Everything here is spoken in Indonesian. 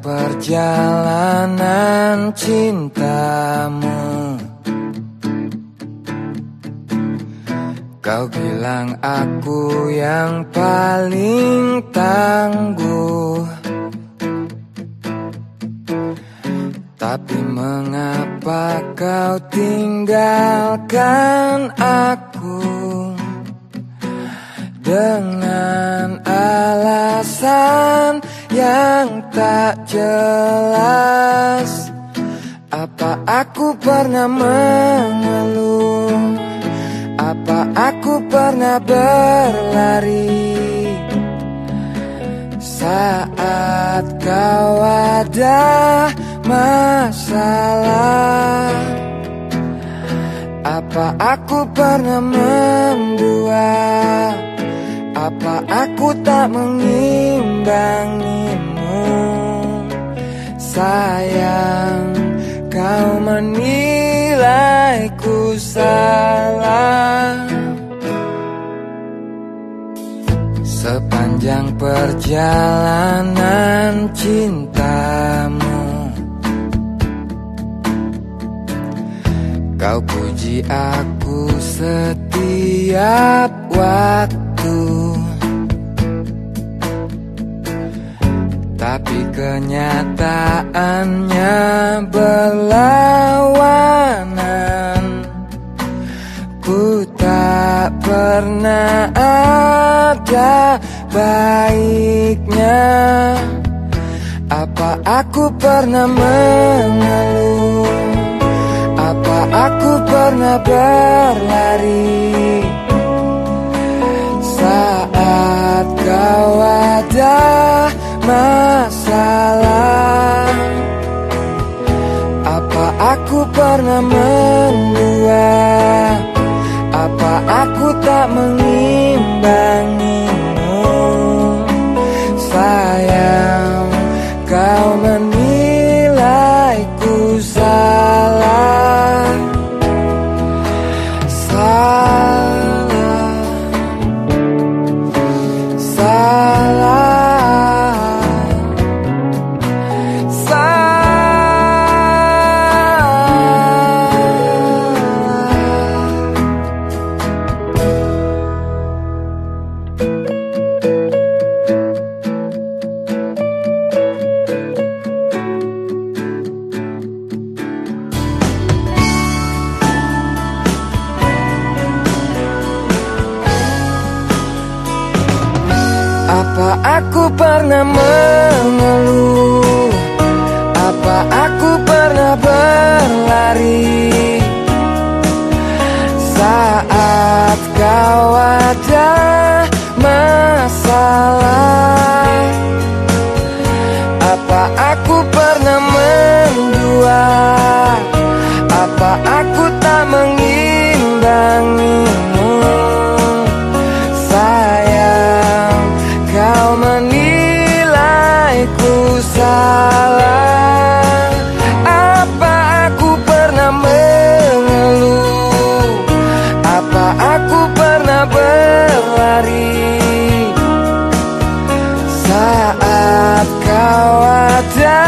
perjalanan cintamu. Kau bilang aku yang paling tangguh. Tapi mengapa kau tinggalkan aku? Dengan alasan yang tak jelas. Apa aku pernah mengeluh? Apa aku pernah berlari? Saat kau ada masalah Apa aku pernah mendua? Apa aku tak mengimbangimu Sayang kau menilaiku salah. Sepanjang perjalanan cintamu Kau puji aku setiap waktu Tapi kenyataannya berlawanan. Ku tak pernah ada baiknya. Apa aku pernah mengeluh? Apa aku pernah berlari aku Apa aku pernah mengeluh? Apa aku pernah berlari? Saat kau ada masalah Apa aku pernah Saat kau ada